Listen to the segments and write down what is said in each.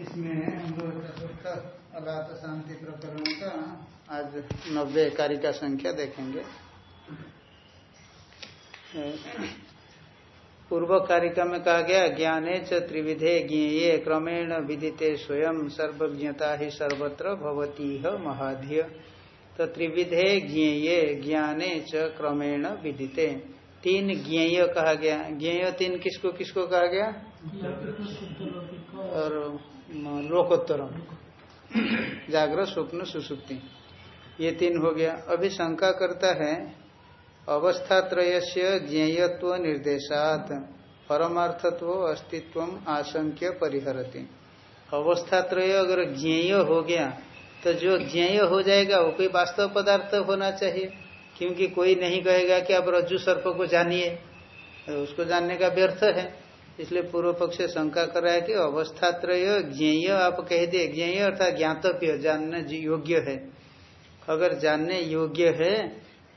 इसमें हम लोग चतुर्थ अलात शांति प्रकरण का आज नब्बे कार्य का संख्या देखेंगे। पूर्व कारिका में कहा गया ज्ञाने च त्रिविधे ज्ञेये क्रमेण विदिते स्वयं सर्वज्ञता ही सर्वत्र भवती महाध्य। तो त्रिविधे ज्ञेये ज्ञाने च क्रमेण विदिते। तीन ज्ञेय कहा गया। ज्ञेय तीन किसको किसको कहा गया? और लोकोत्तरम। जागृत स्वप्न सुसुप्ति। ये तीन हो गया। अभी शंका करता है अवस्था त्रय से ज्ञेयत्व निर्देशात, परमार्थत्व अस्तित्व आशंक्य परिहरती। अवस्था त्रय अगर ज्ञेय हो गया तो जो ज्ञेय हो जाएगा, वो कोई वास्तव पदार्थ होना चाहिए। क्योंकि कोई नहीं कहेगा कि आप रज्जु सर्प को जानिए। तो उसको जानने का व्यर्थ है। इसलिए पूर्व पक्ष शंका कर रहा है कि अवस्था त्रय ज्ञेय आप कह दिए ज्ञेय अर्थात ज्ञातव्य जानने योग्य है। अगर जानने योग्य है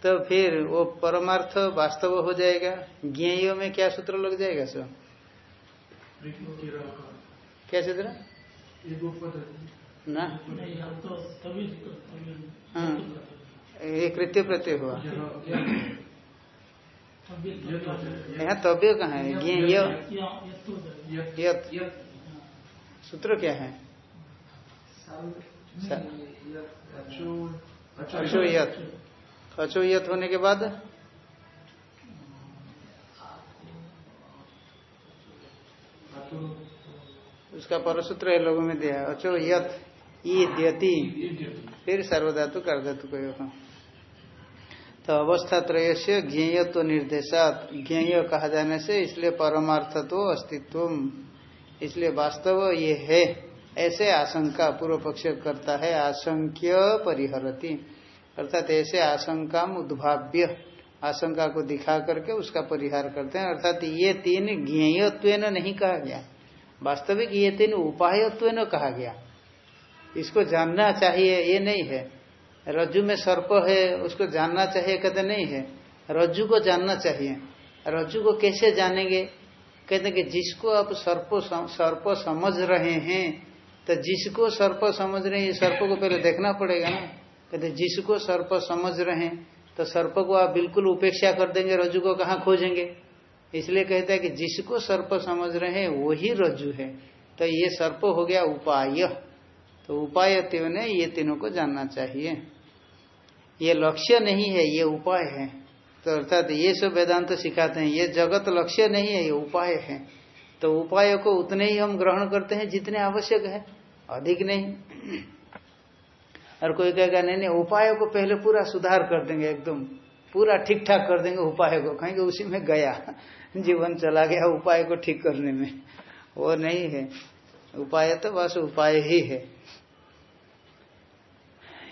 तो फिर वो परमार्थ वास्तव हो जाएगा। ज्ञेय में क्या सूत्र लग जाएगा सर क्या सूत्र? ना? हाँ। ये कृत्य प्रत्यय हुआ। यहाँ तव्य कहाँ है यत। सूत्र क्या है? अचोयत अचोयत होने के बाद? उसका परसूत्र है लोगों में दिया अचो यत। ईद्यति फिर सर्वधातु कर धातु को तो अवस्था त्रय से ज्ञेयत्व तो निर्देशात। ज्ञेय कहा जाने से इसलिए परमार्थ तो अस्तित्व इसलिए वास्तव ये है, ऐसे आशंका पूर्व पक्ष करता है, आशंक्य परिहरती। अर्थात ऐसे आशंका उद्भाव्य, आशंका को दिखा करके उसका परिहार करते हैं। अर्थात ये तीन ज्ञेयत्व नहीं कहा गया। वास्तविक ये तीन उपायत्व कहा गया। इसको जानना चाहिए, ये नहीं है। रज्जु में सर्प है, उसको जानना चाहिए, कहते नहीं है। रज्जु को जानना चाहिए। रज्जु को कैसे जानेंगे? कहते हैं कि जिसको आप सर्प सर्प समझ रहे हैं तो जिसको सर्प समझ रहे हैं सर्प को पहले देखना पड़ेगा ना। कहते जिसको सर्प समझ रहे हैं तो सर्प को आप बिल्कुल उपेक्षा कर देंगे, रज्जु को कहाँ खोजेंगे? इसलिए कहते हैं कि जिसको सर्प समझ रहे हैं, वही रज्जु है। तो ये सर्प हो गया उपाय। तो उपाय ने ये तीनों को जानना चाहिए। ये लक्ष्य नहीं है, ये उपाय है। तो अर्थात ये सब वेदांत तो सिखाते हैं, ये जगत लक्ष्य नहीं है, ये उपाय है। तो उपाय को उतने ही हम ग्रहण करते हैं जितने आवश्यक है, अधिक नहीं। और कोई कहेगा, नहीं नहीं, उपाय को पहले पूरा सुधार कर देंगे एकदम। पूरा ठीक ठाक कर देंगे उपाय को। कहेंगे, उसी में गया। जीवन चला गया उपाय को ठीक करने में। वो नहीं है। उपाय तो बस उपाय ही है।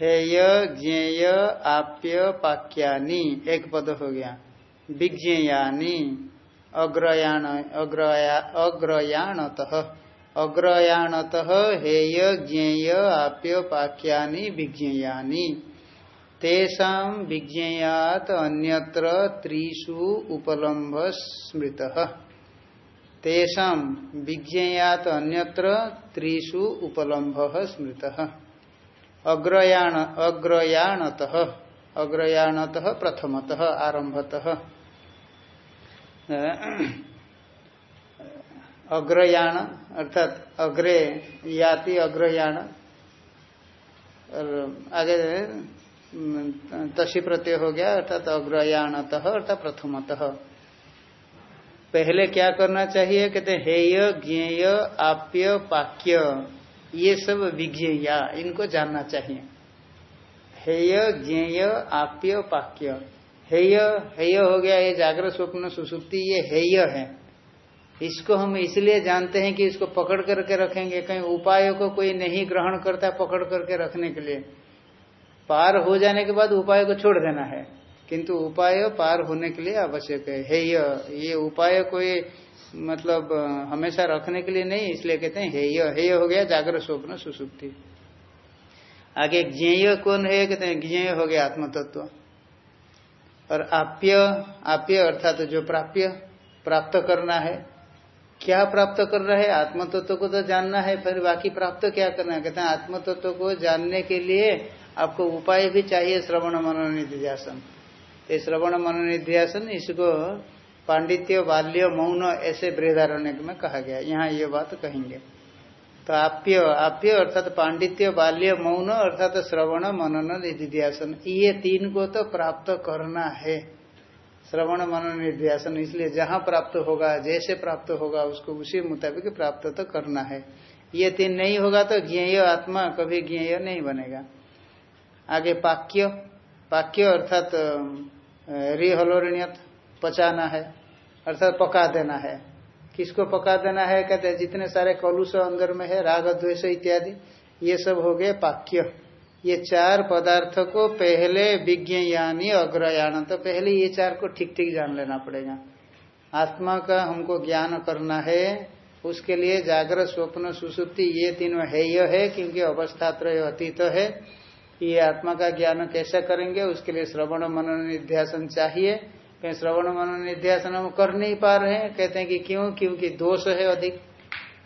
हेय, ज्ञेय, आप्य, पाक्यानि। एक पद हो गया। विज्ञेयानी। अग्रयाण, अग्रया, अग्रयाणत। अग्रयाणत हेय, ज्ञेय, आप्य, पाक्यानि, विज्ञेयानी। तेषा विज्ञेयात अन्यत्र त्रिषु उपलम्भ स्मृत तेषा विज्ञेयात अन्यत्र त्रिषु उपलम्भ स्मृत। अग्रयाण अग्रयाणत। अग्रयाणत प्रथमतः आरंभतः अग्रयाण, अर्थात अग्रे याति अग्रयाण। और आगे तसी प्रत्यय हो गया, अर्थात अग्रयाणत, अर्थात प्रथमतः। पहले क्या करना चाहिए? कहते हेय, ज्ञेय, आप्य, पाक्य। ये सब विज्ञेया, इनको जानना चाहिए। हेय, ज्ञेय, आप्य, पाक्य। हेय हेय हो गया, ये जागृत स्वप्न, सुसुप्ति, ये हेय है। इसको हम इसलिए जानते हैं कि इसको पकड़ करके रखेंगे। कहीं उपायों को कोई नहीं ग्रहण करता पकड़ करके रखने के लिए। पार हो जाने के बाद उपाय को छोड़ देना है। किंतु उपाय पार होने के लिए आवश्यक है। हेय ये उपाय कोई मतलब हमेशा रखने के लिए नहीं, इसलिए कहते हैं हेय हेय हो गया जागृत स्वप्न सुसुप्ति। आगे ज्ञेय कौन है? कहते हैं ज्ञेय हो गया आत्म तत्व और आप्य आप्य अर्थात तो जो प्राप्य, प्राप्त करना है। क्या प्राप्त कर रहा है? आत्म तत्व को तो जानना है, फिर बाकी प्राप्त क्या करना है? कहते हैं आत्म तत्व को जानने के लिए आपको उपाय भी चाहिए, श्रवण मनोनिध्यासन। ये श्रवण मनोनिध्यासन, इसको पांडित्य, बाल्य, मौन ऐसे बृहदारण्य में कहा गया। यहाँ ये बात कहेंगे। तो आप्य आप्य अर्थात पांडित्य, बाल्य, मौन अर्थात श्रवण मनन निधिध्यासन ये तीन को तो प्राप्त करना है। श्रवण मनन निध्यासन इसलिए जहाँ प्राप्त होगा, जैसे प्राप्त होगा, उसको उसी मुताबिक प्राप्त तो करना है। ये तीन नहीं होगा तो ज्ञेय आत्मा कभी ज्ञेय नहीं बनेगा। आगे पाक्य पाक्य अर्थात रिहलोरणियत पचाना है, अर्थात पका देना है। किसको पका देना है? कहते हैं, जितने सारे कलुष अंदर में है, राग, द्वेष इत्यादि, ये सब हो गए पाक्य। ये चार पदार्थ को पहले विज्ञानी अग्रयान तो पहले ये चार को ठीक ठीक जान लेना पड़ेगा। आत्मा का हमको ज्ञान करना है, उसके लिए जागृत स्वप्न सुसुप्ति ये तीनों है, यह है, क्योंकि अवस्था त्रय अतीत है। ये आत्मा का ज्ञान कैसे करेंगे, उसके लिए श्रवण मनन निध्यासन चाहिए। कहीं श्रवण मनन निध्यासन हम कर नहीं पा रहे हैं। कहते हैं कि क्यों? क्योंकि दोष है अधिक।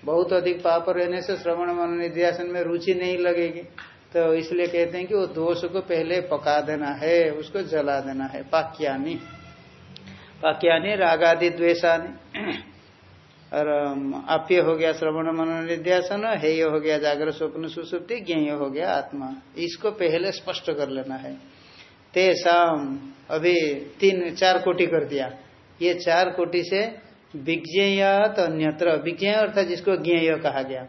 बहुत अधिक पाप रहने से श्रवण मनन निध्यासन में रुचि नहीं लगेगी। तो इसलिए कहते हैं कि वो दोष को पहले पका देना है, उसको जला देना है। पाक्यानी। पाक्यानी रागादि द्वेशानी और आप्य हो गया श्रवण मनन निध्यासन, हेय हो गया जागर स्वप्न सुसुप्ति, ज्ञेय हो गया आत्मा। इसको पहले स्पष्ट कर लेना है। तेसाम, अभी तीन, चार कोटि कर दिया। ये चार कोटि से विज्ञेयात अन्यत्र। विज्ञेय अर्थात जिसको ज्ञेय कहा गया।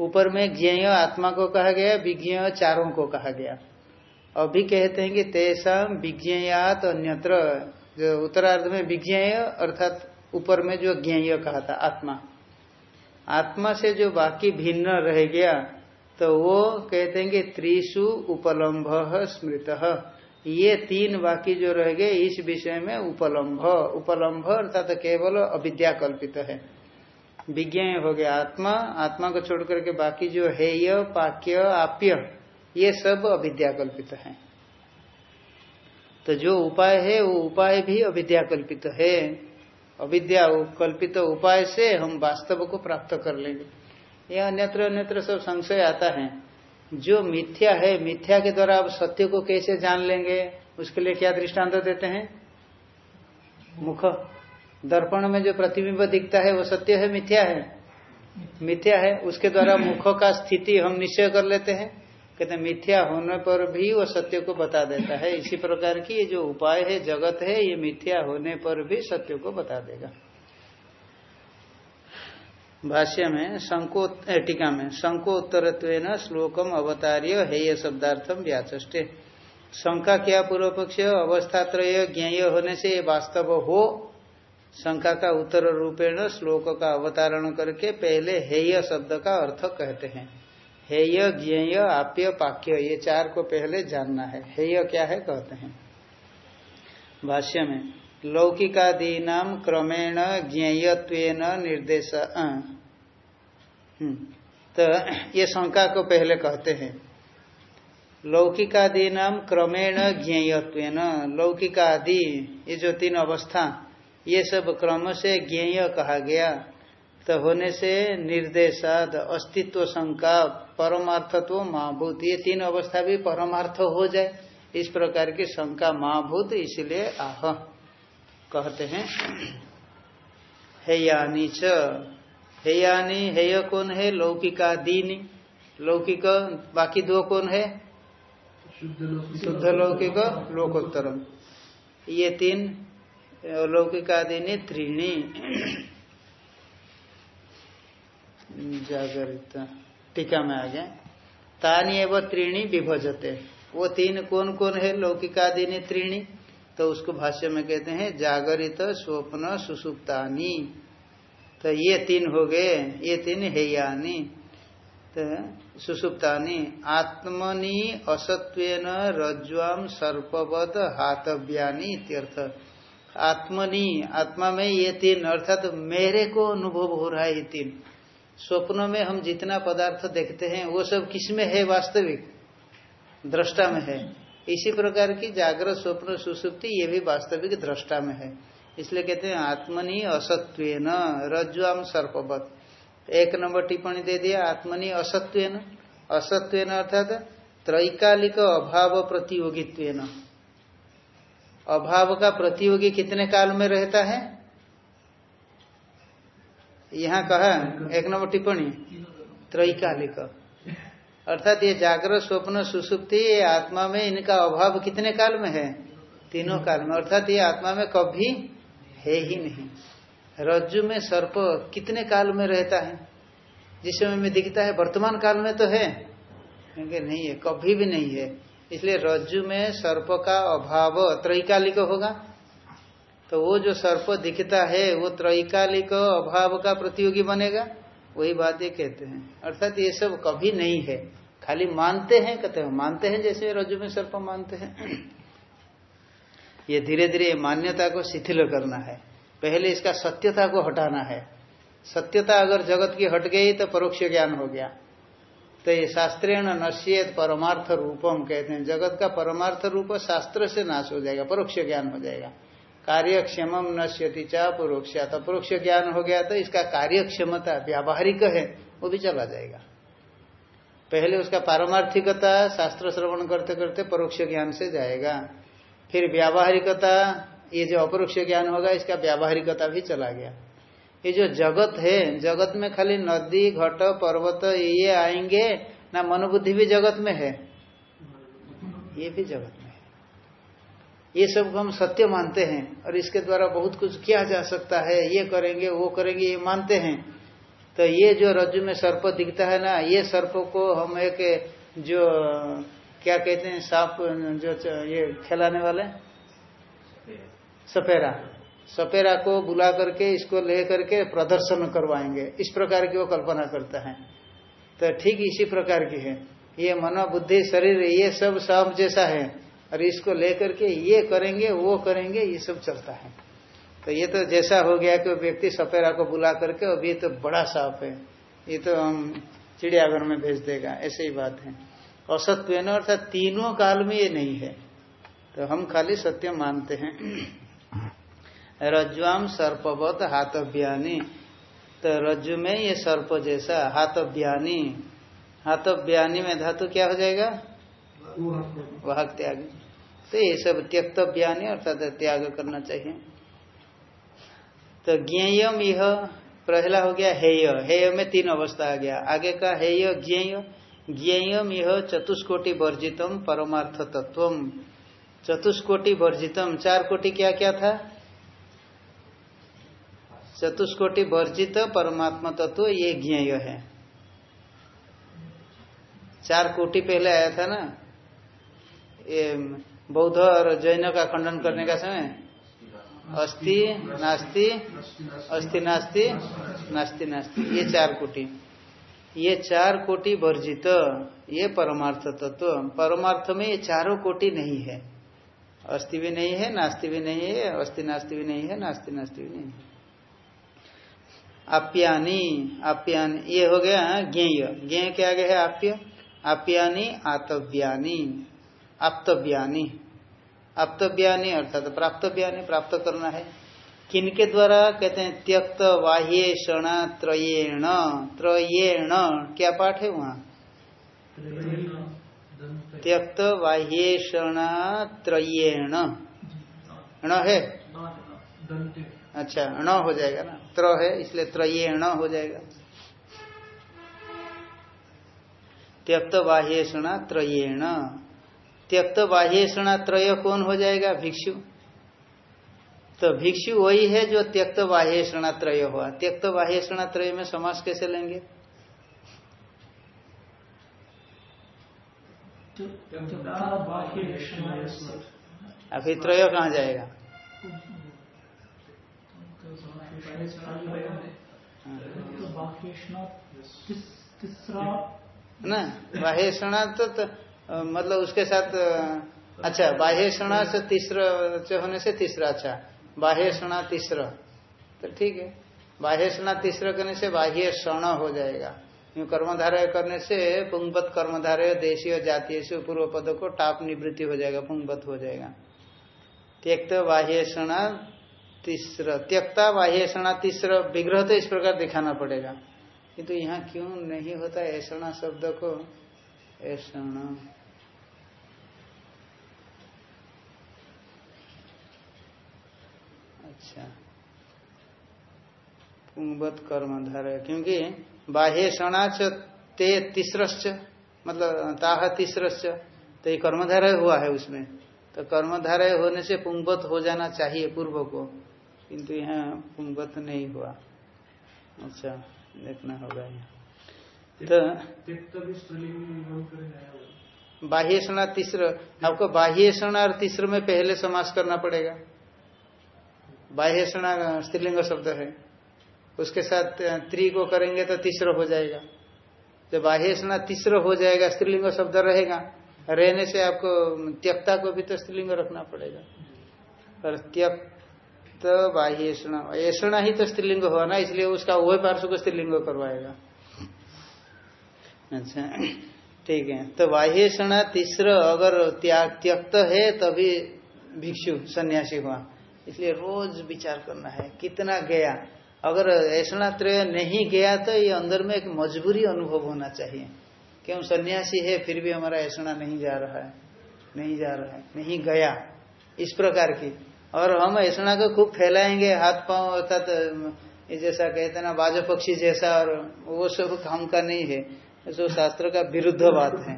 ऊपर में ज्ञेय आत्मा को कहा गया, विज्ञेय चारों को कहा गया। अभी कहते हैं कि तेसाम, विज्ञेयात अन्यत्र। जो उत्तरार्ध में विज्ञेय अर्थात ऊपर में जो ज्ञेय कहा था, आत्मा। आत्मा से जो बाकी भिन्न रह गया तो वो कहते हैं कि त्रिशु उपलम्भ स्मृत। ये तीन बाकी जो रह गए, इस विषय में उपलम्भ। उपलम्भ अर्थात केवल अविद्या कल्पित है। विज्ञान हो गया आत्मा। आत्मा को छोड़ करके बाकी जो हेय, पाक्य, आप्य, ये सब अविद्या कल्पित है। तो जो उपाय है, वो उपाय भी अविद्या कल्पित है। अविद्या कल्पित उपाय से हम वास्तव को प्राप्त कर लेंगे। यह अन्यत्र अन्यत्र सब संशय आता है। जो मिथ्या है, मिथ्या के द्वारा आप सत्य को कैसे जान लेंगे, उसके लिए क्या दृष्टांत देते हैं? मुख। दर्पण में जो प्रतिबिंब दिखता है, वो सत्य है, मिथ्या है? मिथ्या है, उसके द्वारा मुख का स्थिति हम निश्चय कर लेते हैं। कहते मिथ्या होने पर भी वो सत्य को बता देता है। इसी प्रकार की ये जो उपाय है, जगत है, ये मिथ्या होने पर भी सत्य को बता देगा। भाष्य में संको टीका में संकोत्तर श्लोकम अवतार्य हेय शब्दार्थम व्याचे शंका क्या पूर्व पक्ष अवस्थात्रय ज्ञेय होने से ये वास्तव हो। शंका का उत्तर रूपेण श्लोक का अवतारण करके पहले हेय शब्द का अर्थ कहते हैं। हेय ज्ञेय आप्य पाक्य ये चार को पहले जानना है। हेय क्या है कहते हैं। भाष्य में लौकिकादीना क्रमेण ज्ञेयत्व निर्देश हम्म, तो ये शंका को पहले कहते हैं। लौकिकादीना क्रमेण ज्ञेयत्व लौकिकादि ये जो तीन अवस्था ये सब क्रम से ज्ञेय कहा गया तो होने से निर्देशाद अस्तित्व शंका परमार्थत्व महाभूत। ये तीन अवस्था भी परमार्थ हो जाए। इस प्रकार की शंका महाभूत, इसलिए आह। कहते हैं, हेयानी च। हेयानी, हेय कौन है? लौकिका दीनी लौकिक, बाकी दो कौन है? शुद्ध लौकिक लोकोत्तरम। ये तीन, लौकिकादीनी, त्रीणी। जागरित। टीका में आ गया। तानी एवं त्रीणी विभजते। वो तीन कौन कौन है? लौकिकादि त्रीणी। तो उसको भाष्य में कहते हैं, जागरित, स्वप्न, सुसुप्तानी। तो ये तीन हो गए। ये तीन हेयानी। तो सुसुप्तानी। आत्मनि असत्वेन रज्वाम सर्पवत हातव्यानी इत्यर्थ। आत्मनि, आत्मा में ये तीन, अर्थात तो मेरे को अनुभव हो रहा है ये तीन। स्वप्नों में हम जितना पदार्थ देखते हैं, वो सब किसमें है वास्तविक? दृष्टा में है। इसी प्रकार की जागृत स्वप्न, सुसुप्ति, ये भी वास्तविक दृष्टा में है। इसलिए कहते हैं, आत्मनि असत्व न रज्वाम सर्पवत। एक नंबर टिप्पणी दे दिया, आत्मनि असत्व न असत्व अर्थात त्रैकालिक अभाव प्रतियोगित्व अभाव का प्रतियोगी कितने काल में रहता है? यहाँ कहा एक नंबर टिप्पणी त्रैकालिक अर्थात ये जागरण स्वप्न, सुसुप्ति, ये आत्मा में इनका अभाव कितने काल में है? तीनों काल में। अर्थात ये आत्मा में कभी है ही नहीं। रज्जु में सर्प कितने काल में रहता है? जिस समय में दिखता है, वर्तमान काल में तो है। क्योंकि नहीं है, कभी भी नहीं है। इसलिए रज्जु में सर्प का अभाव त्रैकालिक होगा। तो वो जो सर्प दिखता है, वो त्रैकालिक अभाव का प्रतियोगी बनेगा। वही बात ये कहते हैं। अर्थात ये सब कभी नहीं है। खाली मानते हैं, कहते हैं, मानते हैं जैसे रज्जु में सर्प मानते हैं। ये धीरे धीरे मान्यता को शिथिल करना है। पहले इसका सत्यता को हटाना है। सत्यता अगर जगत की हट गई तो परोक्ष ज्ञान हो गया। तो ये शास्त्रेण नश्येत परमार्थ रूपम कहते हैं। जगत का परमार्थ रूप शास्त्र से नाश हो जाएगा, परोक्ष ज्ञान हो जाएगा। कार्य क्षमम नश्यति चा परोक्षा तो परोक्ष ज्ञान हो गया तो इसका कार्यक्षमता व्यावहारिक है, वो भी चला जाएगा। पहले उसका पारमार्थिकता शास्त्र श्रवण करते करते परोक्ष ज्ञान से जाएगा। फिर व्यावहारिकता, ये जो अपरोक्ष ज्ञान होगा, इसका व्यावहारिकता भी चला गया। ये जो जगत है, जगत में खाली नदी, घट, पर्वत, ये आएँगे, ना मनोबुद्धि भी जगत में है? ये भी जगत ये सब हम सत्य मानते हैं और इसके द्वारा बहुत कुछ किया जा सकता है, ये करेंगे, वो करेंगे, ये मानते हैं। तो ये जो रज्जु में सर्प दिखता है ना, ये सर्प को हम एक जो, क्या कहते हैं, सांप, जो ये खिलाने वाले? सपेरा। सपेरा को बुला करके, इसको ले करके प्रदर्शन करवाएँगे। इस प्रकार की वो कल्पना करता है। तो ठीक इसी प्रकार की है। ये मनो बुद्धि, शरीर, ये सब सांप जैसा है। और इसको लेकर के ये करेंगे वो करेंगे ये सब चलता है। तो ये तो जैसा हो गया कि व्यक्ति सपेरा को बुला करके अभी तो बड़ा सांप है। ये तो हम चिड़ियाघर में भेज देगा ऐसे ही बात है। असत्व अर्थात तीनों काल में ये नहीं है। तो हम खाली सत्य मानते हैं। रज्वाम सर्पवत हाथव्यानी तो रज्जु में ये सर्प जैसा हाथव्यानी हाथव्यानी में धातु क्या हो जाएगा? वाहक त्याग तो ये सब त्यक्तव्यानी अर्थात त्याग करना चाहिए। तो ज्ञेयम यह पहला हो गया हेय। हेय में तीन अवस्था आ गया। आगे का हेय, ज्ञेय। ज्ञेयम यह चतुष्कोटि वर्जितम परमार्थ तत्व चतुष्कोटि वर्जितम। चार कोटि क्या क्या था? चतुष्कोटि वर्जित परमात्मा तत्व, ये ज्ञेय है। चार कोटि पहले आया था ना? ये बौद्ध और जैन का खंडन करने का समय? अस्थि, नास्ति अस्थि, नास्ति नास्ति नास्ति। ये चार कोटि। ये चार कोटि वर्जित। ये परमार्थ तत्व। परमार्थ में ये चारों कोटि नहीं है। अस्थि भी नहीं है, नास्ति भी नहीं है, अस्थि, नास्ति भी नहीं है, नास्ति नास्ति भी नहीं है। आप्यानी आप्यानी, ये हो गया, ज्ञेय। ज्ञेय क्या आगे है आप्य। आप्यानी, आतव्यानी। आप्तव्यानी आप्तव्यानी अर्थात प्राप्तव्यानी प्राप्त करना है। किनके द्वारा? कहते हैं, त्यक्त बाह्य क्षण त्रयेण। त्रयेण। क्या पाठ है वहाँ? त्यक्त बाह्य क्षण त्रयेण है? अच्छा ण हो जाएगा ना। त्र है, इसलिए त्रयेण हो जाएगा। त्यक्त बाह्यषणा त्रयेण। त्यक्त बाह्यषणा त्रय कौन हो जाएगा? भिक्षु। तो भिक्षु वही है जो त्यक्त बाह्यषणा त्रय हुआ। त्यक्त बाह्यषणा त्रय में समास कैसे लेंगे? अभी त्रय कहाँ जाएगा? ना बाह्य तो, तो मतलब उसके साथ अच्छा बाह्य से तीसरा होने से तीसरा अच्छा बाह्य तीसरा। तो ठीक है। बाह्य तीसरा करने से बाह्य क्षण हो जाएगा। यूँ कर्मधारय करने से पुंगवत कर्मधारय देशीय जातीय से पूर्व पद को टाप निवृत्ति हो जाएगा, पुंगवत हो जाएगा। त्यक्त बाह्य तीसरा। त्यक्ता बाह्य तीसरा विग्रह तो इस प्रकार दिखाना पड़ेगा। किंतु तो यहाँ क्यों नहीं होता? ऐसा शब्द को ऐसा अच्छा। पुंगवत कर्मधारय क्योंकि बाह्य क्षणाच ते तीसरश्च मतलब ताह तीसरश्च तो ये कर्मधारय हुआ है उसमें। तो कर्मधारय होने से पुंगवत हो जाना चाहिए पूर्व को किंतु यहाँ पुंगवत नहीं हुआ। अच्छा देखना होगा यहाँ। तो बाह्य क्षणा तीसरा आपको बाह्य क्षण और तीसरे में पहले समास करना पड़ेगा। बाह्य क्षणा स्त्रीलिंग शब्द है। उसके साथ त्री को करेंगे तो तीसरा हो जाएगा। जब बाह्य स्ना तीसरा हो जाएगा, स्त्रीलिंग शब्द रहेगा, रहने से आपको त्यक्ता को भी तो स्त्रीलिंग रखना पड़ेगा। और त्यक्त बाह्य ऐसा ही तो स्त्रीलिंग हुआ ना, इसलिए उसका वह पार्श्व को स्त्रीलिंग करवाएगा। अच्छा ठीक है। तो बाह्य तीसरा, अगर त्यक्त है, तभी भिक्षु, सन्यासी हुआ। इसलिए रोज विचार करना है, कितना गया। अगर ऐसा त्रय नहीं गया तो ये अंदर में एक मजबूरी अनुभव होना चाहिए। क्यों? सन्यासी है, फिर भी हमारा ऐसा नहीं जा रहा है, नहीं जा रहा है, नहीं गया। इस प्रकार की। और हम ऐसा को खूब फैलाएँगे, हाथ पाँव अर्थात जैसा कहते ना, बाजो पक्षी जैसा, और वो सब काम का नहीं है। जो शास्त्र का विरुद्ध बात है।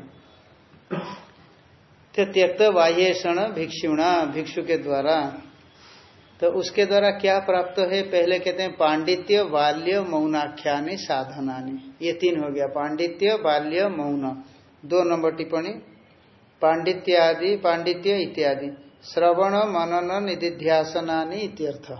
तो त्यक्त बाह्य क्षण भिक्षुणा, भिक्षु के द्वारा तो उसके द्वारा क्या प्राप्त है? पहले कहते हैं, पांडित्य, बाल्य, मौनाख्यानि, साधनानि। ये तीन हो गया, पांडित्य, बाल्य, मौन। दो नंबर टिप्पणी। पांडित्य आदि पांडित्य इत्यादि। श्रवण, मनन, निधिध्यासनानि इत्यर्थ।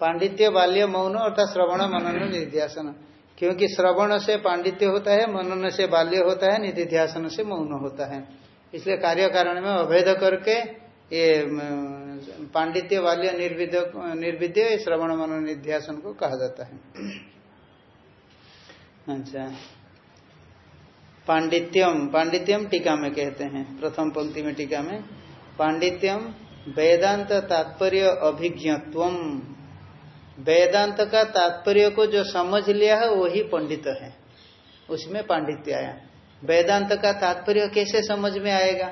पांडित्य, बाल्य, मौन अर्थात श्रवण, मनन, निधिध्यासन। क्योंकि श्रवण से पांडित्य होता है, मनन से बाल्य होता है, निधिध्यासन से मौन होता है। इसलिए कार्य कारण में अभेद करके ये पांडित्य वाल्य निर्विद्य श्रवण मन निध्यासन को कहा जाता है। अच्छा। पांडित्यम पांडित्यम टीका में कहते हैं, प्रथम पंक्ति में टीका में, पांडित्यम वेदांत तात्पर्य अभिज्ञत्व वेदांत का तात्पर्य को जो समझ लिया है, वही पंडित है। उसमें पांडित्य आया। वेदांत का तात्पर्य कैसे समझ में आएगा?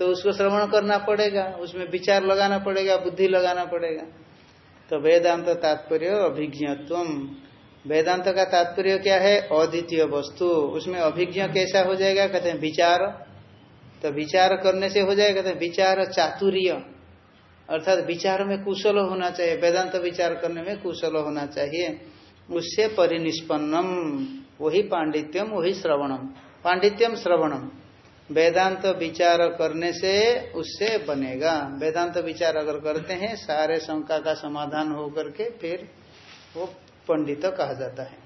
तो उसको श्रवण करना पड़ेगा, उसमें विचार लगाना पड़ेगा, बुद्धि लगाना पड़ेगा। तो वेदांत तात्पर्य अभिज्ञत्व वेदांत का तात्पर्य क्या है? अद्वितीय वस्तु। उसमें अभिज्ञ कैसा हो जाएगा? कहते हैं विचार। तो विचार करने से हो जाएगा कहते हैं विचार चातुर्य। अर्थात विचार में कुशल होना चाहिए। वेदांत विचार करने में कुशल होना चाहिए। उससे परिनिष्पन्नम। वही पांडित्यम, वही श्रवणम। पांडित्यम, श्रवणम। वेदांत विचार करने से उससे बनेगा। वेदांत विचार अगर करते हैं, सारे शंका का समाधान हो करके फिर वो पंडित कहा जाता है।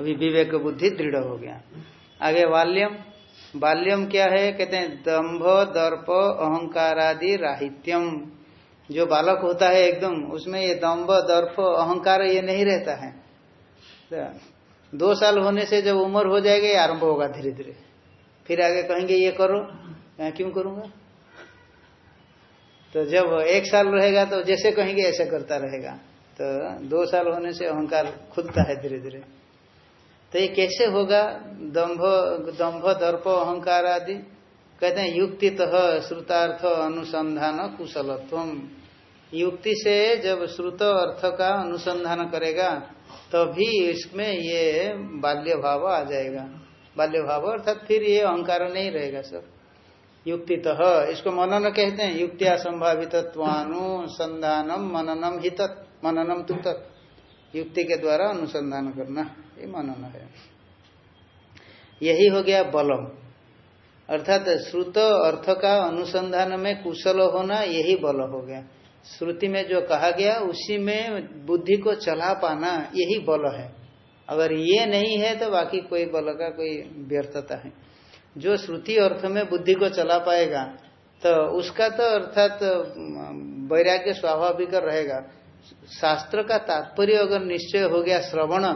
अभी विवेक बुद्धि दृढ़ हो गया। आगे बाल्यम। बाल्यम क्या है? कहते हैं दम्भ दर्प अहंकार आदि राहित्यम। जो बालक होता है एकदम, उसमें ये दम्भ दर्प, अहंकार ये नहीं रहता है। दो साल होने से जब उम्र हो जाएगा, आरंभ होगा धीरे धीरे फिर आगे कहेंगे, ये करो। मैं क्यों करूँगा? तो जब एक साल रहेगा तो जैसे कहेंगे, ऐसे करता रहेगा। तो दो साल होने से अहंकार खुलता है धीरे धीरे तो ये कैसे होगा? दम्भ दम्भ दर्प, अहंकार आदि। कहते हैं युक्ति तह श्रुतार्थ अनुसंधान कुशलत्व। युक्ति से जब श्रुत अर्थ का अनुसंधान करेगा, तभी तो इसमें ये बाल्य भाव आ जाएगा। बाल्य भाव अर्थात फिर ये अहंकार नहीं रहेगा सर युक्ति तो इसको मनन कहते हैं। युक्तिया संभावित अनुसंधानम मननम हित मननम तु युक्ति के द्वारा अनुसंधान करना, ये मनन है। यही हो गया बलम। अर्थात श्रुत अर्थ का अनुसंधान में कुशल होना, यही बल हो गया। श्रुति में जो कहा गया, उसी में बुद्धि को चला पाना, यही बल है। अगर ये नहीं है तो बाकी कोई बल का कोई व्यर्थता है। जो श्रुति अर्थ में बुद्धि को चला पाएगा तो उसका तो अर्थात तो वैराग्य स्वाभाविक रहेगा। शास्त्र का तात्पर्य अगर निश्चय हो गया श्रवण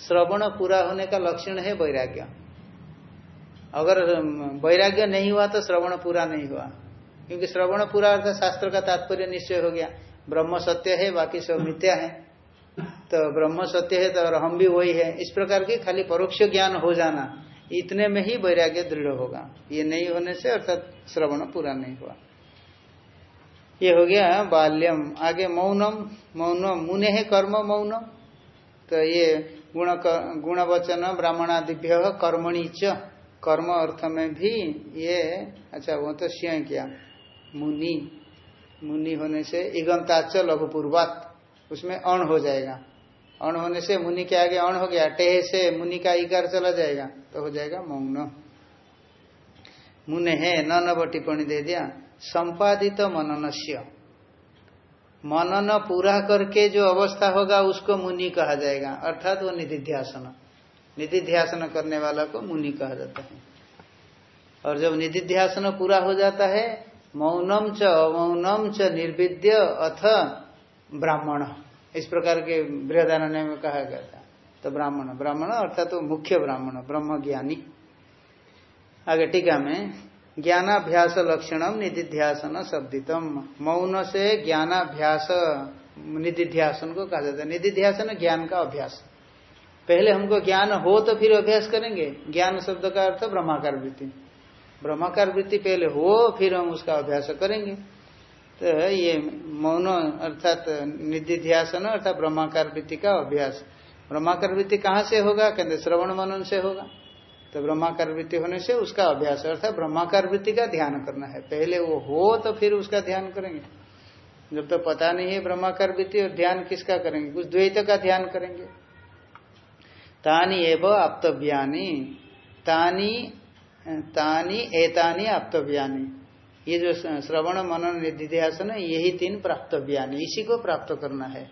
श्रवण पूरा होने का लक्षण है वैराग्य। अगर वैराग्य नहीं हुआ तो श्रवण पूरा नहीं हुआ। क्योंकि श्रवण पूरा अर्थात शास्त्र का तात्पर्य निश्चय हो गया। ब्रह्म सत्य है, बाकी सब मिथ्या है। तो ब्रह्म सत्य है तो और हम भी वही है। इस प्रकार की खाली परोक्ष ज्ञान हो जाना, इतने में ही वैराग्य दृढ़ होगा। ये नहीं होने से अर्थात श्रवण पूरा नहीं हुआ। ये हो गया बाल्यम। आगे मौनम। मौनम मुने है कर्म मौनम तो ये गुण गुणवचन ब्राह्मणादिभ्य कर्मणि च। कर्म अर्थ में भी ये अच्छा वो तो स्वयं किया। मुनि। मुनि होने से इगंताच लघुपूर्वात। उसमें अण हो जाएगा। अण होने से मुनि के आगे अण हो गया, टेह से मुनि का इकार चला जाएगा तो हो जाएगा मौन। मुने है न नव टिप्पणी दे दिया, संपादित मननस्य। मनन पूरा करके जो अवस्था होगा, उसको मुनि कहा जाएगा, अर्थात वो निधिध्यासन। निधिध्यासन करने वाला को मुनि कहा जाता है। और जब निधिध्यासन पूरा हो जाता है, मौनम च अमौनम च निर्विद्य अथ ब्राह्मण। इस प्रकार के बृहदारण्य में कहा गया था। तो ब्राह्मण ब्राह्मण अर्थात तो मुख्य ब्राह्मण, ब्रह्म ज्ञानी। आगे टीका में, ज्ञानाभ्यास लक्षणम निधिध्यासन शब्दितम। मौन से ज्ञानाभ्यास, निधिध्यासन को कहा जाता है। निधिध्यासन ज्ञान का अभ्यास। पहले हमको ज्ञान हो तो फिर अभ्यास करेंगे। ज्ञान शब्द का अर्थ ब्रह्माकार वृत्ति। ब्रह्माकार वृत्ति पहले हो, फिर हम उसका अभ्यास करेंगे। तो ये मौन अर्थात निधिध्यासन अर्थात ब्रह्माकार वृत्ति का अभ्यास। ब्रह्माकार वृत्ति कहाँ से होगा? कहते श्रवण मनन से होगा। तो ब्रह्माकार वृत्ति होने से उसका अभ्यास अर्थात ब्रह्माकार वृत्ति का ध्यान करना है। पहले वो हो तो फिर उसका ध्यान करेंगे। जब तो पता नहीं है ब्रह्माकार वृत्ति और ध्यान किसका करेंगे? कुछ द्वैत का ध्यान करेंगे। तानी एवं आप्तव्यानी। तानी तानी एतानी आप्तव्यानी। ये जो श्रवण, मनन, निधिध्यासन, यही तीन प्राप्तव्यानी। इसी को प्राप्त करना है।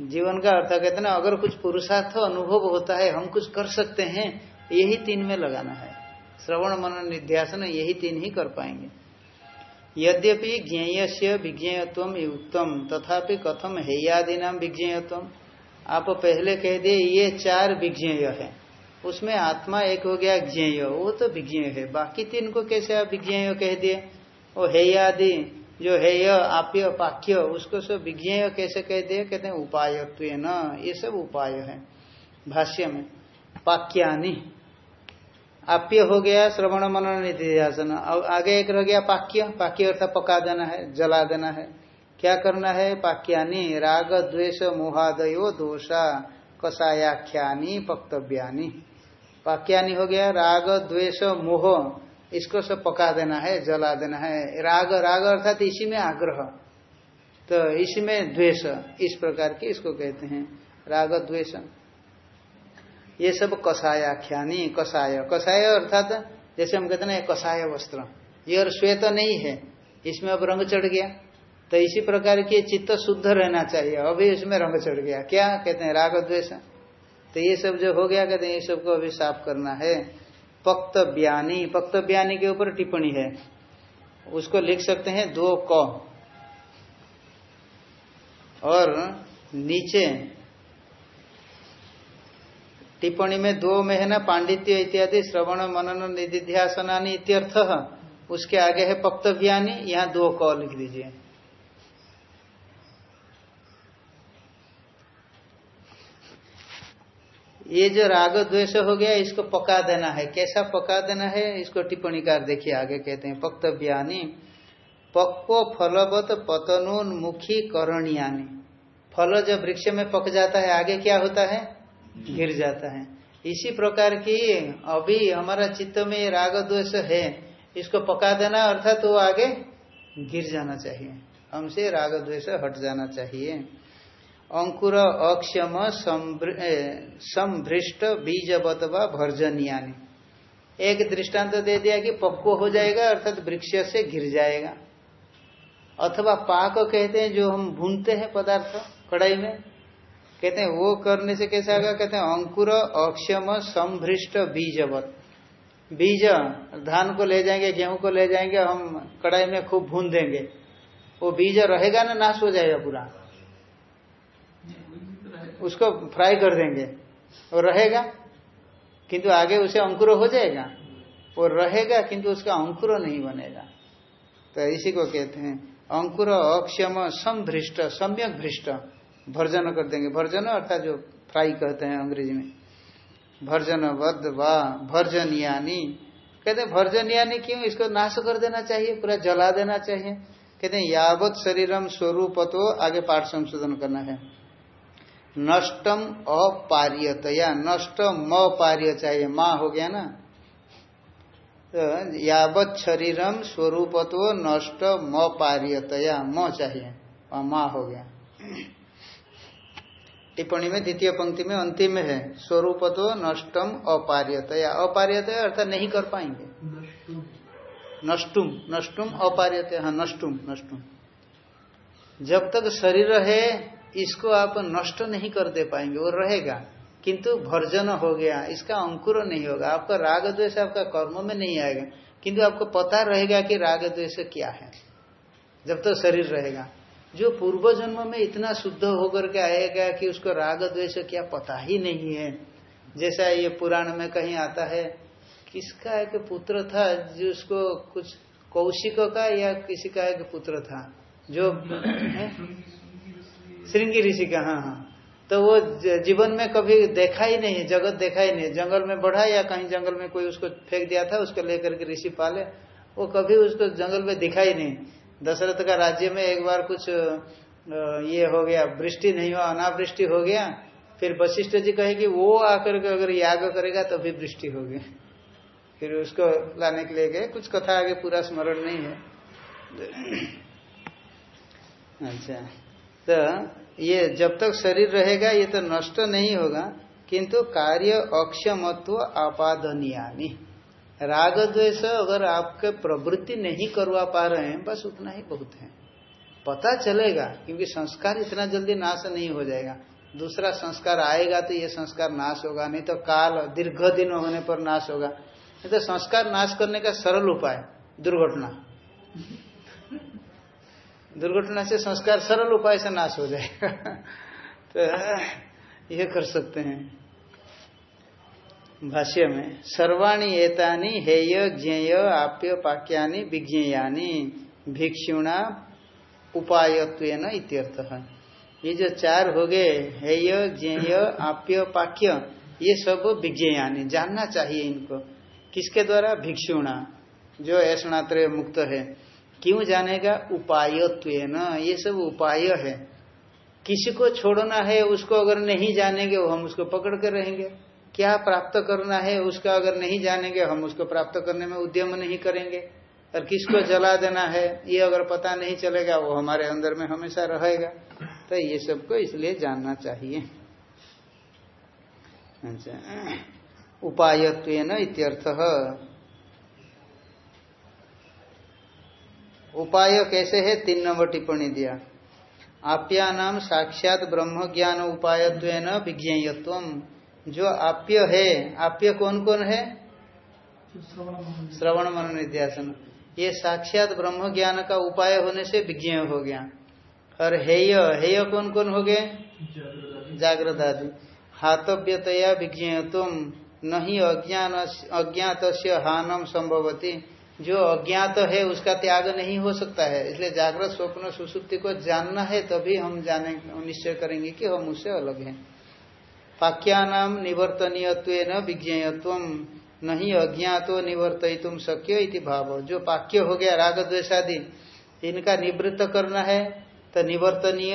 जीवन का अर्थ कहते ना, अगर कुछ पुरुषार्थ अनुभव होता है, हम कुछ कर सकते हैं, यही तीन में लगाना है। श्रवण, मनन निध्यासन यही तीन ही कर पाएँगे। यद्यपि ज्ञेय से विज्ञेयत्व युक्तम, तथापि कथम हेयादि नाम विज्ञेयत्व आप पहले कह दिए, ये चार विज्ञेय है। उसमें आत्मा एक हो गया, ज्ञेय, वो तो विज्ञेय है। बाकी तीन को कैसे आप विज्ञेय कह दिए? वो हेय आदि, जो हेय, आप्य पाक्य उसको सब विज्ञेय कैसे कह दिए कहते हैं उपाय न ये सब उपाय है भाष्य में। पाक्यानि। आप्य हो गया श्रवण मनन निधिध्यासन। आगे एक रह गया पाक्य। पाक्य अर्थात पका देना है, जला देना है। क्या करना है? पाक्यानि, राग, द्वेष, मोहादयो, दोषा, कसायाख्यानी पक्तव्यानी पाक्यानि हो गया, राग, द्वेष, मोह इसको सब पका देना है, जला देना है। राग राग अर्थात इसी में आग्रह। तो इसी में द्वेष, इस प्रकार की इसको कहते हैं राग द्वेष। ये सब कषायाख्यानी कषाय कषाय अर्थात, जैसे हम कहते हैं कषाय वस्त्र। ये और श्वेत नहीं है, इसमें अब रंग चढ़ गया। तो इसी प्रकार की चित्त शुद्ध रहना चाहिए, अभी इसमें रंग चढ़ गया। क्या? कहते हैं राग द्वेष। तो ये सब जो हो गया, कहते हैं ये सबको अभी साफ़ करना है। पक्त ब्यानी पक्त ब्यानी के ऊपर टिप्पणी है। उसको लिख सकते हैं दो क। और नीचे टिप्पणी में दो में है ना, पांडित्य इत्यादि, श्रवण, मनन, निधिध्यासनानी इत्यर्थ। उसके आगे है पक्तव्यानी, यहाँ दो क लिख दीजिए। ये जो राग द्वेष हो गया, इसको पका देना है। कैसा पका देना है? इसको टिप्पणी कार देखिए, आगे कहते हैं, पक्तव्यानी, पक्व फलवत पतनोन्मुखी करणियानी। फल जब वृक्ष में पक जाता है, आगे क्या होता है? गिर जाता है। इसी प्रकार की अभी हमारा चित्त में राग द्वेष है, इसको पका देना, अर्थात वो आगे गिर जाना चाहिए। हमसे राग द्वेष हट जाना चाहिए। अंकुर, अक्षम संभृष्ट बीजवत व भर्जनियानी। एक दृष्टांत तो दे दिया कि पक्व हो जाएगा, अर्थात वृक्ष से गिर जाएगा। अथवा पाक कहते हैं, जो हम भूनते हैं पदार्थ कढ़ाई में, कहते हैं, वो करने से कैसा आएगा कहते हैं, अंकुर, अक्षम संभृष्ट बीजवत। बीज धान को ले जाएँगे, गेहूँ को ले जाएँगे, हम कढ़ाई में खूब भून देंगे। वो बीज रहेगा ना नाश हो जाएगा पूरा? उसको फ्राई कर देंगे। और रहेगा, किंतु आगे उसे अंकुर हो जाएगा। वो रहेगा, किंतु उसका अंकुर नहीं बनेगा। तो इसी को कहते हैं, अंकुर अक्षम संभ्रिष्ट, सम्यक भ्रिष्ट। भर्जन कर देंगे। भर्जन अर्थात जो फ्राई कहते हैं अंग्रेज़ी में। भर्जन बद वा भर्जन यानी कहते हैं भर्जन यानी क्यों? इसको नाश कर देना चाहिए, पूरा जला देना चाहिए। कहते हैं, यावत शरीरम स्वरूप तो आगे पाठ संशोधन करना है। नष्टम अपार्यतया नष्ट म पार्य चाहिए, माँ हो गया ना? तो यावत शरीरम स्वरूपत्व नष्ट म पार्यतया म चाहिए, माँ हो गया। टिप्पणी में, द्वितीय पंक्ति में, अंतिम है स्वरूप तो नष्टम अपार्यतया। अपार्यतया अर्थात नहीं कर पाएँगे। नष्टुम नष्टुम अपार्यत हाँ नष्टुम नष्टुम। जब तक शरीर है इसको आप नष्ट नहीं कर दे पाएँगे, वो रहेगा। किंतु भर्जन हो गया, इसका अंकुर नहीं होगा। आपका राग द्वेष आपका कर्म में नहीं आएगा। किंतु आपको पता रहेगा कि राग द्वेष क्या है। जब तो शरीर रहेगा। जो पूर्व जन्म में इतना शुद्ध होकर के आएगा कि उसको राग द्वेष क्या पता ही नहीं है। जैसा ये पुराण में कहीं आता है, किसका एक पुत्र था जिसको कुछ कौशिक का या किसी का एक पुत्र था? जो श्रृंगी ऋषि का हाँ हाँ। तो वो जीवन में कभी देखा ही नहीं, जगत देखा ही नहीं। जंगल में बढ़ा या कहीं जंगल में कोई उसको फेंक दिया था, उसको लेकर के ऋषि पाले, वो कभी उसको जंगल में दिखा ही नहीं। दशरथ का राज्य में एक बार कुछ ये हो गया, वृष्टि नहीं हुआ, अनावृष्टि हो गया। फिर वशिष्ठ जी कहे कि वो आकर के अगर याग करेगा तभी तो वृष्टि होगी फिर उसको लाने के लिए गए। कुछ कथा आगे पूरा स्मरण नहीं है। अच्छा। तो ये जब तक शरीर रहेगा, ये तो नष्ट नहीं होगा, किंतु कार्य अक्षमत्व आपादनियानी राग द्वेष अगर आपके प्रवृत्ति नहीं करवा पा रहे हैं, बस उतना ही बहुत है। पता चलेगा, क्योंकि संस्कार इतना जल्दी नाश नहीं हो जाएगा। दूसरा संस्कार आएगा तो ये संस्कार नाश होगा, नहीं तो काल दीर्घ दिन होने पर नाश होगा। नहीं तो संस्कार नाश करने का सरल उपाय, दुर्घटना। दुर्घटना से संस्कार सरल उपाय से नाश हो जाएगा तो ये कर सकते हैं। भाष्य में, सर्वाणी एतानी हेय ज्ञेय आप्य पाक्यानि विज्ञेयानी भिक्षुणा उपायत्व इत्यर्थ। ये जो चार हो गए, हेय, ज्ञेय, आप्य, पाक्य, ये सब विज्ञेयानी, जानना चाहिए इनको। किसके द्वारा? भिक्षुणा, जो ऐसणात्र मुक्त है। क्यों जानेगा उपायत्व ये सब उपाय है। किसी को छोड़ना है, उसको अगर नहीं जानेंगे, वो हम उसको पकड़ कर रहेंगे। क्या प्राप्त करना है, उसका अगर नहीं जानेंगे, हम उसको प्राप्त करने में उद्यम नहीं करेंगे। और किसको जला देना है, ये अगर पता नहीं चलेगा, वो हमारे अंदर में हमेशा रहेगा। तो ये सबको इसलिए जानना चाहिए। अच्छा। उपायत्व न इत्यर्थ उपाय कैसे है? तीन नंबर टिप्पणी दिया। आप्या नाम साक्षात ब्रह्म ज्ञान उपायत्व विज्ञेयत्व। जो आप्य है, आप्य कौन कौन है? श्रवण मन निध्यासन ये साक्षात ब्रह्म ज्ञान का उपाय होने से विज्ञ हो गया। और हेय हेय कौन कौन हो गए? जागृत आदि। हातव्यतया विज्ञ तुम नहीं अज्ञान अज्ञात हानम संभवती। जो अज्ञात तो है, उसका त्याग नहीं हो सकता है। इसलिए जागृत स्वप्न सुसुप्ति को जानना है, तभी हम जाने निश्चय करेंगे कि हम उससे अलग हैं। पाक्यानाम निवर्तनीयत्व न विज्ञेयत्व, नहीं अज्ञातो निवर्त तुम शक्य इति भाव। जो पाक्य हो गया, राग द्वेषादि, इनका निवृत्त करना है तो निवर्तनीय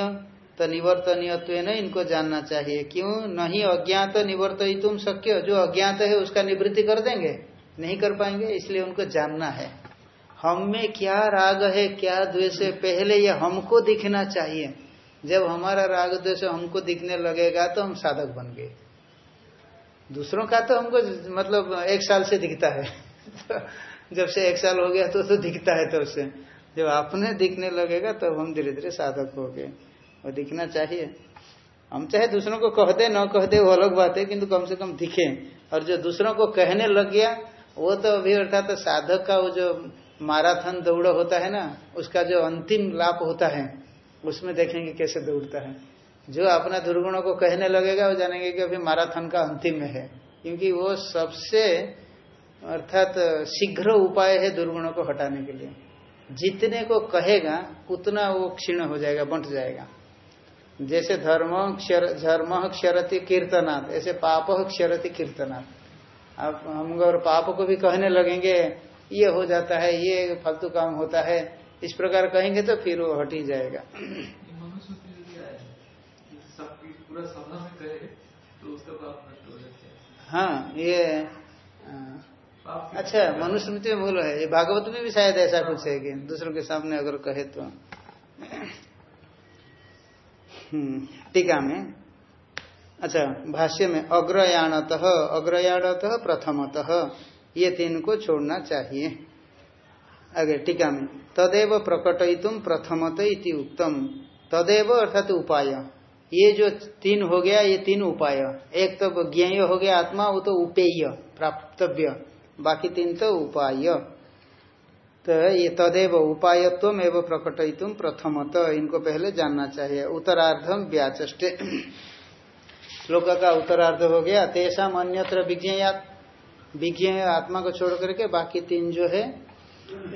तो निवर्तनीयत्व न इनको जानना चाहिए। क्यों? नहीं अज्ञात निवर्त तुम शक्य। जो अज्ञात है, उसका निवृत्ति कर देंगे। नहीं कर पाएँगे, इसलिए उनको जानना है। हम में क्या राग है, क्या द्वेष है, पहले ये हमको दिखना चाहिए। जब हमारा राग द्वेष हमको दिखने लगेगा तो हम साधक बन गए। दूसरों का तो हमको मतलब एक साल से दिखता है। तो जब से एक साल हो गया तो तो दिखता है तो उससे। जब आपने दिखने लगेगा तब तो हम धीरे धीरे साधक हो गए। और दिखना चाहिए। हम चाहे दूसरों को कह दे, न कह दे, वो अलग बात है, किंतु कम से कम दिखे। और जो दूसरों को कहने लग गया वो तो अभी अर्थात तो साधक का वो जो माराथन दौड़ होता है ना, उसका जो अंतिम लाभ होता है, उसमें देखेंगे कैसे दौड़ता है। जो अपना दुर्गुणों को कहने लगेगा, वो जानेंगे कि अभी माराथन का अंतिम में है। क्योंकि वो सबसे अर्थात शीघ्र उपाय है दुर्गुणों को हटाने के लिए। जितने को कहेगा, उतना वो क्षीण हो जाएगा, बंट जाएगा। जैसे धर्म धर्म क्षरति कीर्तनाथ ऐसे पाप क्षरति कीर्तनाथ आप हम और पाप को भी कहने लगेंगे ये हो जाता है ये फालतू काम होता है इस प्रकार कहेंगे तो फिर वो हट ही जाएगा। हाँ ये अच्छा मनुस्मृति में मूल है ये भागवत में भी शायद ऐसा कुछ है कि दूसरों के सामने अगर कहे तो। हम्म, टीका में अच्छा भाष्य में अग्रयाणत अग्रयाणत प्रथमतः, ये तीन को छोड़ना चाहिए। आगे, टीका में, तदेव प्रकटयितुम प्रथमत इति उत्तम तदेव अर्थात उपाय। ये जो तीन हो गया, ये तीन उपाय। एक तो ज्ञेय हो गया आत्मा, वो तो उपेय, प्राप्तव्य। बाकी तीन तो उपाय। तो ये तदेव उपायत्व एवं प्रकटयितुम प्रथमत, इनको पहले जानना चाहिए। उत्तरार्धम व्याचे श्लोक का उत्तरार्ध हो गया। तेषा अन्यत्र विज्ञात विज्ञ आत्मा को छोड़ करके बाकी तीन जो है,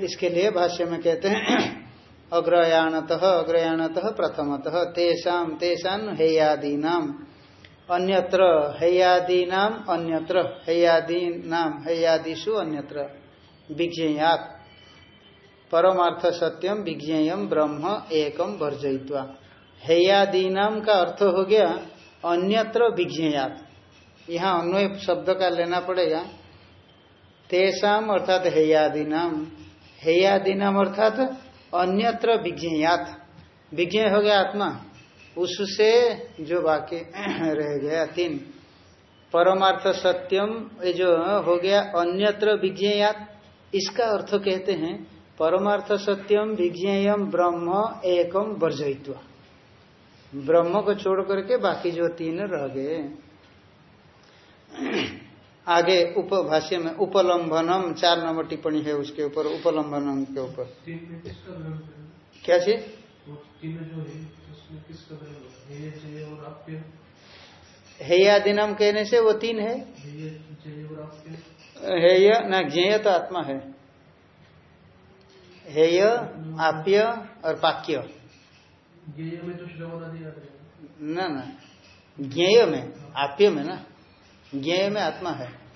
इसके लिए भाष्य में कहते हैं अग्रयाणत अग्रयाणत प्रथमतः, तेषाम तेषान हेयादीनाम। अन्यत्र हेयादीनाम अन्यत्र, हेयादीनाम हेयादिषु अन्यत्र। विज्ञात परमार्थ सत्यम विज्ञेयम ब्रह्म एकम वर्जयित्वा। हेयादीनाम का अर्थ हो गया अन्यत्र विज्ञेयात। यहाँ अन्वय शब्द का लेना पड़ेगा। तेसाम अर्थात हेयादीनाम हेयादीनाम अर्थात अन्यत्र विज्ञेयात। विज्ञ हो गया आत्मा। उससे जो बाकी रह गया, तीन। परमार्थ सत्यम, ये जो हो गया, अन्यत्र विज्ञेयात। इसका अर्थ कहते हैं, परमार्थ सत्यम, विज्ञेयम, ब्रह्म, एकम, वर्जयित्व। ब्रह्म को छोड़ करके बाकी जो तीन रह गए आगे उपभाष्य में उपलम्भनम चार नंबर टिप्पणी है उसके ऊपर उपलम्भनम के ऊपर। क्या चीज़? हेयादिनम कहने से वो तीन है? हेय ना ज्ञेय तो आत्मा है। हेय आप्य और पाक्य। न न। ज्ञेय में आप्य में ना। ज्ञेय में आत्मा है।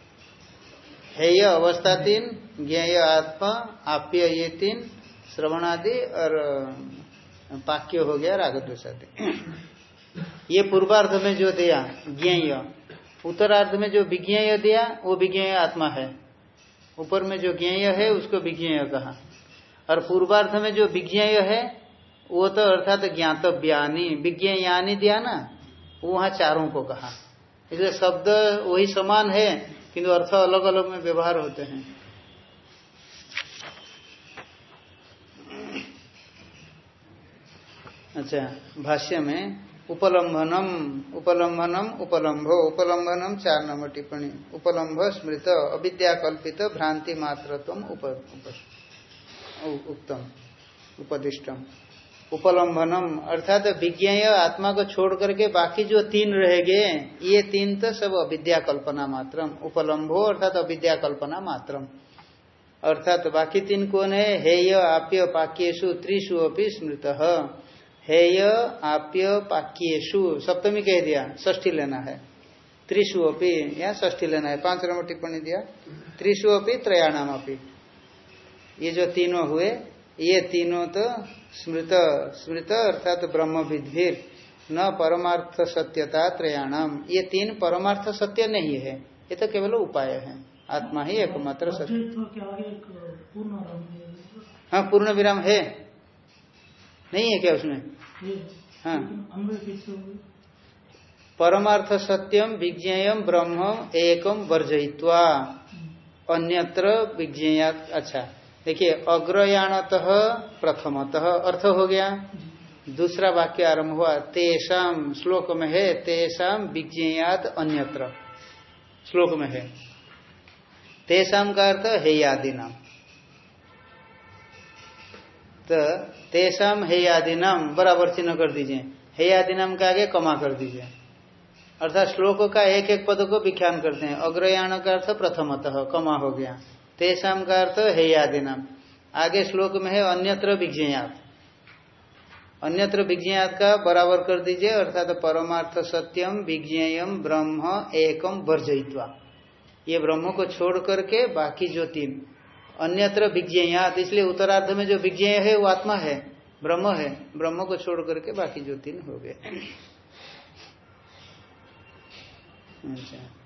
हेय अवस्था तीन, ज्ञेय आत्मा, आप्य ये तीन, श्रवणादि और पाक्य हो गया राग रागद्वेशादि ये पूर्वार्ध में जो दिया, ज्ञेय, उत्तरार्ध में जो विज्ञेय दिया, वो विज्ञेय आत्मा है। ऊपर में जो ज्ञेय है, उसको विज्ञेय कहा। और पूर्वार्ध में जो विज्ञेय है वो तो अर्थात ज्ञातव्यानी विज्ञानी दिया ना? वहाँ चारों को कहा। इसलिए शब्द वही समान है किंतु अर्थ अलग अलग में व्यवहार होते हैं। अच्छा भाष्य में उपलम्भनम उपलम्भनम उपलम्भो उपलम्भनम चार नंबर टिप्पणी उपलम्भ स्मृत अविद्या कल्पित भ्रांति मात्रत्व उप, उप उत्तम उपदिष्टम। उपलम्बनम अर्थात विज्ञा आत्मा को छोड़ करके बाकी जो तीन रह गए, ये तीन तो सब अविद्या कल्पना मात्रम। उपलम्बो अर्थात अविद्या कल्पना मात्रम। अर्थात बाकी तीन कौन है? हेय, आप्य पाक्यु त्रिशु अपनी स्मृत। हेय, आप्य पाक्यु सप्तमी कह दिया ष्ठी लेना है। त्रिशु अपी, या ष्ठी लेना है। पाँच नंबर टिप्पणी दिया। त्रिशु अपी, त्रयाणाम अपी। ये जो तीनों हुए ये तीनों तो स्मृत स्मृत अर्थात तो ब्रह्म विद्भिर न परमार्थ सत्यता त्रयाणाम। ये तीन परमार्थ सत्य नहीं है ये तो केवल उपाय है। आत्मा ही एकमात्र सत्य। हाँ पूर्ण विराम है। नहीं है क्या उसमें? हाँ। परमार्थ सत्यम विज्ञेयम ब्रह्म एकम वर्जयित्वा। अन्यत्र विज्ञेया अच्छा। देखिए, अग्रयाणत प्रथमतः अर्थ हो गया। दूसरा वाक्य आरंभ हुआ तेषाम श्लोक में है तेषाम विज्ञेयात अन्यत्र। श्लोक में है। तेषाम का अर्थ है आदि नाम तो तेषाम हे आदि नाम बराबर चिन्ह कर दीजिए। हे आदि नाम का आगे कमा कर दीजिए। अर्थात श्लोक का एक एक पद को विख्यान करते हैं। अग्रयाण का अर्थ प्रथमतः, कमा हो गया। तेषाम का अर्थ है आदि नाम आगे श्लोक में है, अन्यत्र विज्ञयात। अन्यत्र विज्ञात का बराबर कर दीजिए, अर्थात तो परमार्थ सत्यम विज्ञेयम ब्रह्म एकम वर्जयित्वा। ये ब्रह्म को छोड़ करके बाकी जो तीन। अन्यत्र विज्ञयात, इसलिए उत्तरार्ध में जो विज्ञेय है, वो आत्मा है, ब्रह्म है। ब्रह्म को छोड़ करके बाकी जो तीन हो गए। अच्छा।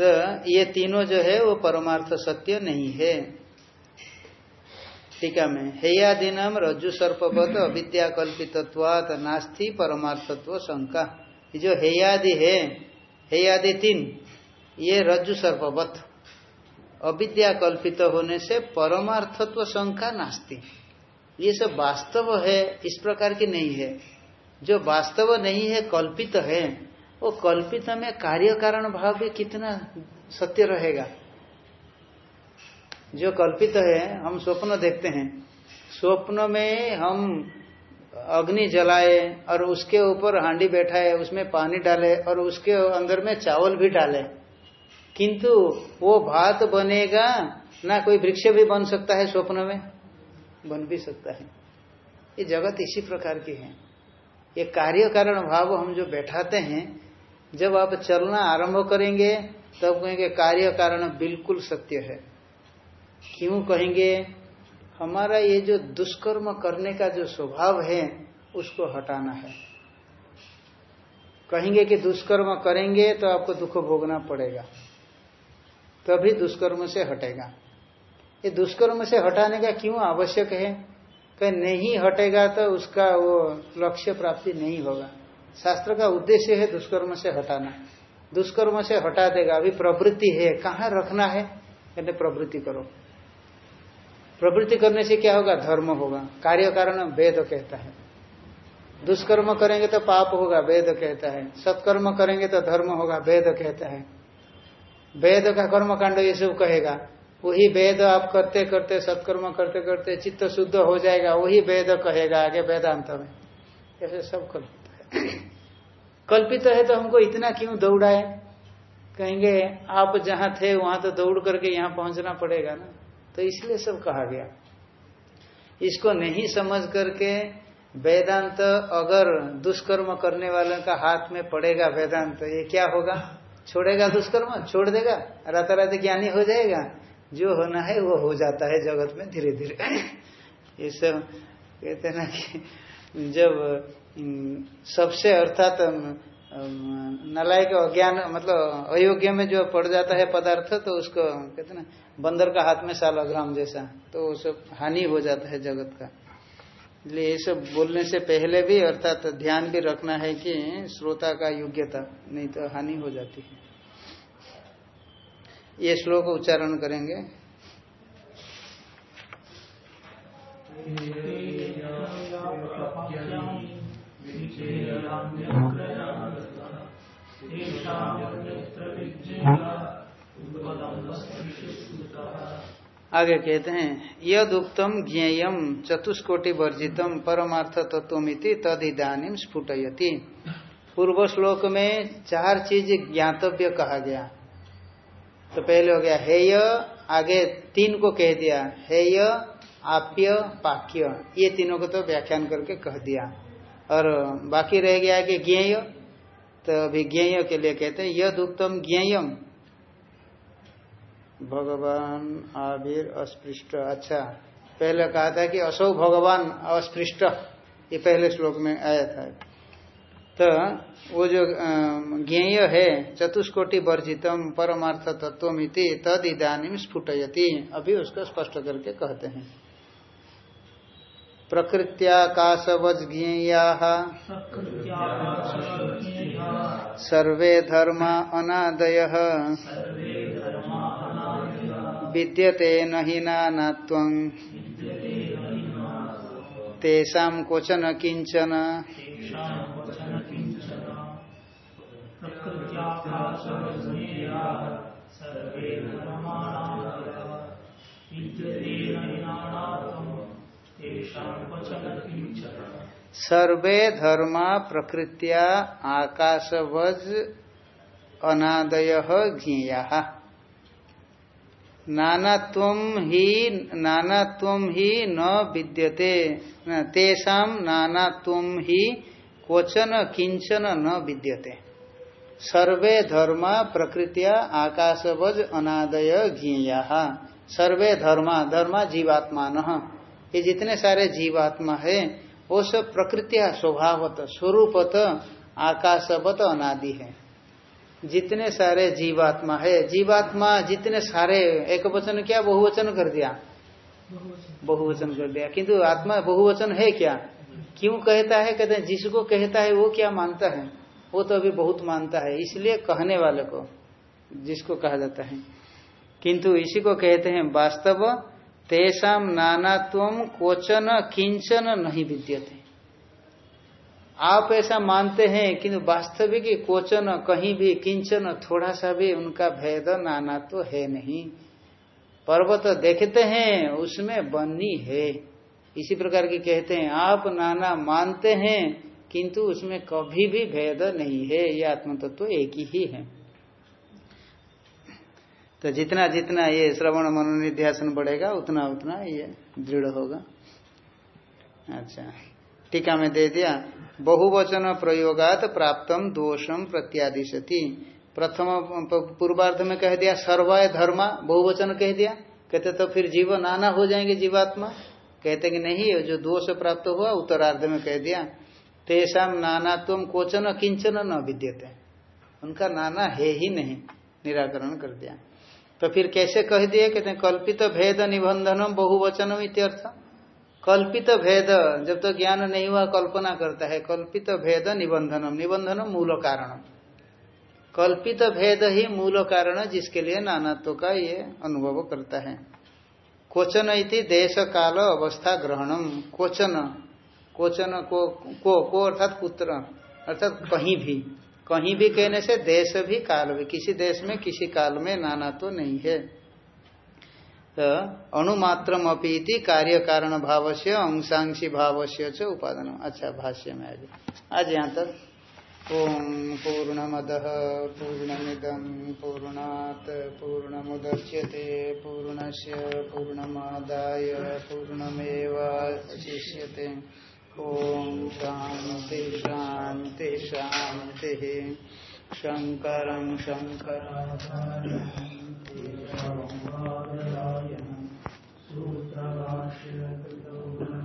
तो ये तीनों जो है वो परमार्थ सत्य नहीं है। टीका में हेयादिनम रज्जु सर्पवत अविद्या कल्पित्वात नास्ति परमार्थत्व शंका। जो हेयादि है, हेयादि तीन, ये रज्जु सर्पवत अविद्या कल्पित होने से परमार्थत्व शंका नास्ति। ये सब वास्तव है, इस प्रकार की नहीं है। जो वास्तव नहीं है, कल्पित है वो कल्पित में कार्य कारण भाव भी कितना सत्य रहेगा? जो कल्पित है, हम स्वप्न देखते हैं। स्वप्न में हम अग्नि जलाए और उसके ऊपर हांडी बैठाए, उसमें पानी डाले और उसके अंदर में चावल भी डाले। किंतु वो भात बनेगा, ना कोई वृक्ष भी बन सकता है स्वप्न में? बन भी सकता है। ये जगत इसी प्रकार की है। ये कार्य कारण भाव हम जो बैठाते हैं जब आप चलना आरंभ करेंगे, तब कहेंगे, कार्य कारण बिल्कुल सत्य है। क्यों कहेंगे? हमारा ये जो दुष्कर्म करने का जो स्वभाव है, उसको हटाना है। कहेंगे कि दुष्कर्म करेंगे तो आपको दुख भोगना पड़ेगा। तभी दुष्कर्म से हटेगा। ये दुष्कर्म से हटाने का क्यों आवश्यक है? कहीं, नहीं हटेगा तो उसका वो लक्ष्य प्राप्ति नहीं होगा। शास्त्र का उद्देश्य है दुष्कर्म से हटाना। दुष्कर्म से हटा देगा। अभी प्रवृत्ति है। कहाँ रखना है? कहते प्रवृत्ति करो। प्रवृत्ति करने से क्या होगा? धर्म होगा। कार्य कारण वेद कहता है। दुष्कर्म करेंगे तो पाप होगा, वेद कहता है। सत्कर्म करेंगे तो धर्म होगा, वेद कहता है। वेद का कर्म कांड ये सब कहेगा। वही वेद आप करते करते, सत्कर्म करते करते, चित्त शुद्ध हो जाएगा। वही वेद कहेगा आगे वेदांत में। ऐसे सब कर। कल्पित है तो हमको इतना क्यों दौड़ाए कहेंगे, आप जहाँ थे, वहाँ तो दौड़ करके यहाँ पहुँचना पड़ेगा ना? तो इसलिए सब कहा गया। इसको नहीं समझ करके वेदांत अगर दुष्कर्म करने वाले का हाथ में पड़ेगा वेदांत तो ये क्या होगा? छोड़ेगा दुष्कर्म? छोड़ देगा? रात रात ज्ञानी हो जाएगा। जो होना है, वो हो जाता है जगत में धीरे धीरे ये सब कहते ना कि जब सबसे अर्थात नलायक अज्ञान मतलब अयोग्य में जो पड़ जाता है पदार्थ तो उसको कहते ना, बंदर का हाथ में सालाग्राम जैसा तो सब हानि हो जाता है जगत का। इसलिए ये सब बोलने से पहले भी अर्थात ध्यान भी रखना है कि श्रोता का योग्यता, नहीं तो हानि हो जाती है। ये श्लोक उच्चारण करेंगे। आगे कहते हैं यद उक्तम ज्ञेयम चतुष्कोटि वर्जितम परमार्थ तत्वमिति तद इधानी स्फुटयति। पूर्व श्लोक में चार चीज़ ज्ञातव्य कहा गया। तो पहले हो गया हेय, आगे तीन को कह दिया, हेय, आप्य, पाक्य। ये तीनों को तो व्याख्यान करके कह दिया। और बाकी रह गया कि ज्ञेय। तो अभी ज्ञेय के लिए कहते हैं, यद उत्तम ज्ञेयम। भगवान आविर अस्पृष्ट। अच्छा पहले कहा था कि असौ भगवान अस्पृष्ट। ये पहले श्लोक में आया था। तो वो जो ज्ञेय है, चतुष्कोटि वर्जितम परमार्थ तत्वमिति तद इधानी स्फुटयति। अभी उसको स्पष्ट करके कहते हैं। सर्वे धर्म अनादय। विद्यते न हि नानात्वं। क्वचन किंचन सर्वे धर्मा प्रकृत्या आकाशवज अनादय ज्ञेया। नानात्व ही नानात्व ही न विद्यते। तेषा नानात्व ही क्वचन किंचन न विद्यते। सर्वे धर्मा प्रकृतिया आकाशवज अनादय ज्ञेया। सर्वे धर्मा धर्मा जीवात्मान। ये जितने सारे जीवात्मा है वो सब प्रकृतिया स्वभावत स्वरूपत आकाशवत अनादि है। जितने सारे जीवात्मा है जीवात्मा जितने सारे एक वचन क्या? बहुवचन कर दिया। बहुवचन कर दिया। किंतु आत्मा बहुवचन है क्या? क्यों कहता है? कहते हैं जिसको कहता है वो क्या मानता है? वो तो अभी बहुत मानता है इसलिए कहने वाले को जिसको कहा जाता है। किंतु इसी को कहते हैं वास्तव तेषाम नानात्व क्वचन किंचन नहीं विद्यते। आप ऐसा मानते हैं किंतु वास्तविक क्वचन कहीं भी किंचन थोड़ा सा भी उनका भेद नाना तो है नहीं। पर्वत देखते हैं, उसमें बन्नी है। इसी प्रकार की कहते हैं, आप नाना मानते हैं, किंतु उसमें कभी भी भेद नहीं है, ये आत्म तत्व तो एक ही है। तो जितना जितना ये श्रवण मनोनिध्यासन बढ़ेगा, उतना उतना ये दृढ़ होगा। अच्छा टीका में दे दिया, बहुवचन प्रयोगात प्राप्तम दोषम प्रत्यादिशति। प्रथम पूर्वार्ध में कह दिया, सर्वाय धर्मा, बहुवचन कह दिया। कहते तो फिर जीव नाना हो जाएँगे जीवात्मा। कहते कि नहीं, जो दोष प्राप्त हुआ, उत्तरार्ध में कह दिया, तेषा नाना तुम कोचन किंचन न विद्यते। उनका नाना है ही नहीं, निराकरण कर दिया। तो फिर कैसे कह दिए? कहते हैं कल्पित भेद निबंधनम बहुवचनम इत्यर्थ। कल्पित भेद जब तो ज्ञान नहीं हुआ कल्पना करता है कल्पित भेद निबंधनम। निबंधनम मूल कारण कल्पित भेद ही मूल कारण जिसके लिए नानात्व का ये अनुभव करता है। क्वचन इति देश काल अवस्था ग्रहणम। क्वचन क्वचन को को, को अर्थात पुत्र अर्थात कहीं भी। कहीं भी कहने से देश भी काल भी, किसी देश में, किसी काल में नाना तो नहीं है। तो अणुमात्रम अपीति कार्य कारण भाव से अंशांशी भाव से च उपादान अच्छा भाष्य में आज आज यहाँ तक। ओम पूर्णमद पूर्णमिदम पूर्णात पूर्ण पूर्णमुदच्यते, पूर्णस्य, पूर्णमादाय, पूर्णमेवावशिष्यते। शांति शांति शांति शान्तिः। शंकर शङ्कराचार्यं। सूत्रभाष्यकृतौ